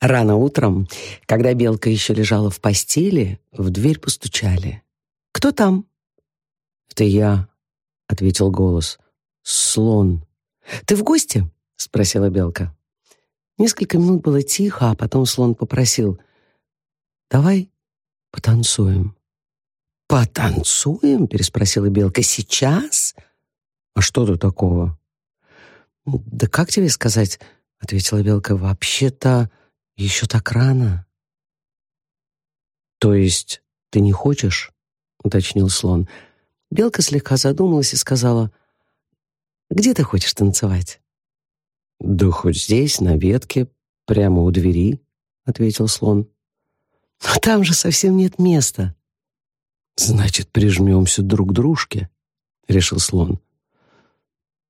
Рано утром, когда белка еще лежала в постели, в дверь постучали. «Кто там?» «Это я», — ответил голос. «Слон». «Ты в гости?» — спросила белка. Несколько минут было тихо, а потом слон попросил. «Давай потанцуем». «Потанцуем?» — переспросила белка. «Сейчас?» «А что тут такого?» «Да как тебе сказать?» — ответила белка. «Вообще-то еще так рано». «То есть ты не хочешь?» — уточнил слон. Белка слегка задумалась и сказала, «Где ты хочешь танцевать?» «Да хоть здесь, на ветке, прямо у двери», — ответил слон. «Но там же совсем нет места». «Значит, прижмемся друг к дружке», — решил слон.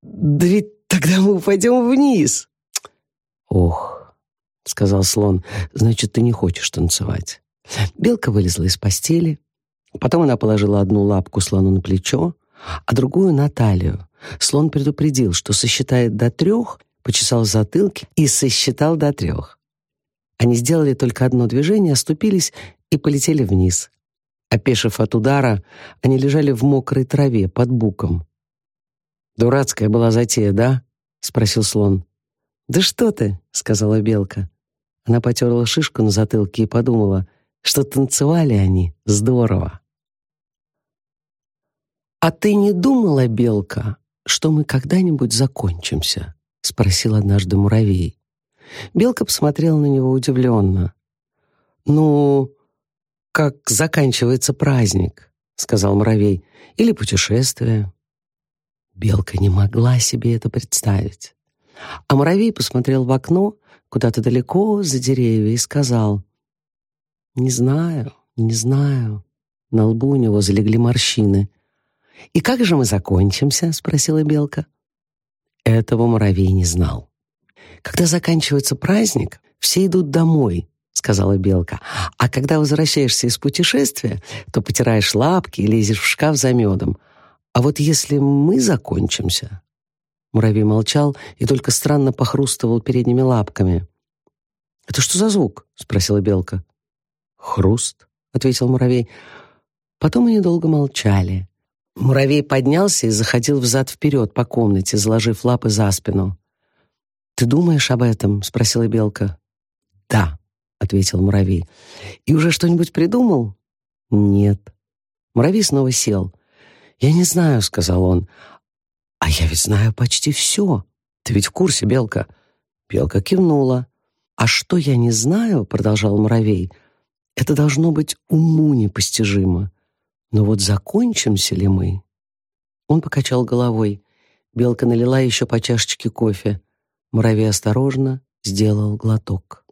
«Да ведь тогда мы упадем вниз». «Ох», — сказал слон, — «значит, ты не хочешь танцевать». Белка вылезла из постели. Потом она положила одну лапку слону на плечо, а другую на талию. Слон предупредил, что сосчитает до трех, почесал затылки и сосчитал до трех. Они сделали только одно движение, оступились и полетели вниз. Опешив от удара, они лежали в мокрой траве под буком. «Дурацкая была затея, да?» — спросил слон. «Да что ты!» — сказала белка. Она потерла шишку на затылке и подумала, что танцевали они здорово. «А ты не думала, белка, что мы когда-нибудь закончимся?» — спросил однажды муравей. Белка посмотрела на него удивленно. «Ну, как заканчивается праздник», — сказал муравей, — «или путешествие». Белка не могла себе это представить. А муравей посмотрел в окно, куда-то далеко за деревья, и сказал, «Не знаю, не знаю». На лбу у него залегли морщины. «И как же мы закончимся?» — спросила Белка. Этого муравей не знал. «Когда заканчивается праздник, все идут домой», — сказала Белка. «А когда возвращаешься из путешествия, то потираешь лапки и лезешь в шкаф за медом. А вот если мы закончимся...» Муравей молчал и только странно похрустывал передними лапками. «Это что за звук?» — спросила Белка. «Хруст», — ответил муравей. Потом они долго молчали. Муравей поднялся и заходил взад-вперед по комнате, заложив лапы за спину. «Ты думаешь об этом?» — спросила Белка. «Да», — ответил муравей. «И уже что-нибудь придумал?» «Нет». Муравей снова сел. «Я не знаю», — сказал он. «А я ведь знаю почти все. Ты ведь в курсе, Белка?» Белка кивнула. «А что я не знаю?» — продолжал муравей. «Это должно быть уму непостижимо. Но вот закончимся ли мы?» Он покачал головой. Белка налила еще по чашечке кофе. Муравей осторожно сделал глоток.